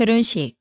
결혼식.